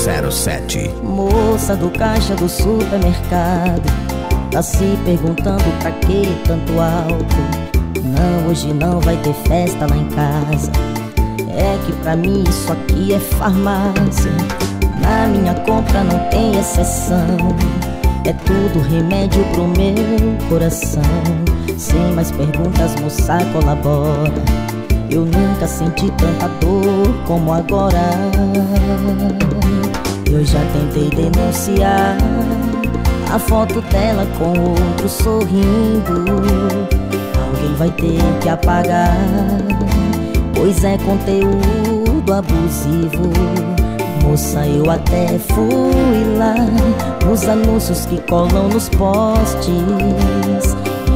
007 Moça do caixa do supermercado Tá se perguntando pra que tanto álcool Não, hoje não vai ter festa lá em casa É que pra mim isso aqui é farmácia Na minha compra não tem exceção É tudo remédio pro meu coração Sem mais perguntas, moça, colabora eu nunca senti tanta dor como agora. Eu já tentei denunciar A foto dela com outro sorrindo. Alguém vai ter que apagar Pois é conteúdo abusivo. Moça, eu até fui lá Nos anúncios que colam nos postes.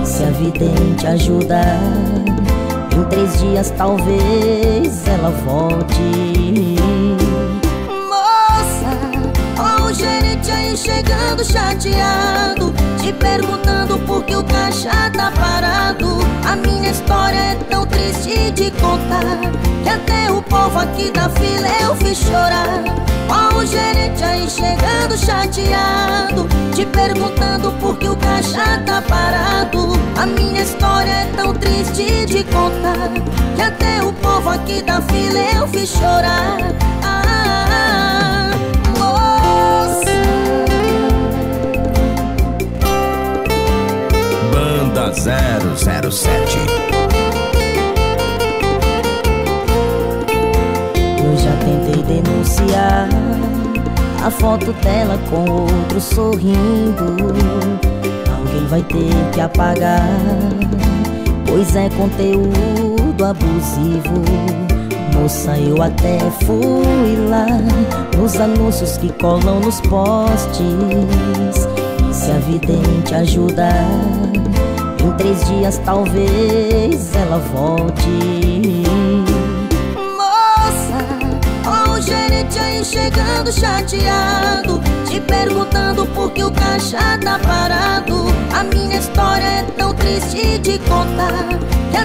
Se a vidente ajudar em três dias talvez ela volte. Moça, ó o gerente aí chegando chateado Te perguntando por que o caixa tá parado. A minha história é tão triste de contar Que até o povo aqui da fila eu fiz chorar. Ó o gerente aí chegando chateado Te perguntando por que o caixa tá parado contar Que até o povo aqui da fila eu fiz chorar. Ah, moça Banda 007 Eu já tentei denunciar A foto dela com outro sorrindo. Alguém vai ter que apagar Pois é conteúdo abusivo. Moça, eu até fui lá Nos anúncios que colam nos postes. E se a vidente ajudar Em três dias talvez ela volte. Moça, ó o gerente aí chegando chateado Te perguntando por que o caixa tá parado Triste de contar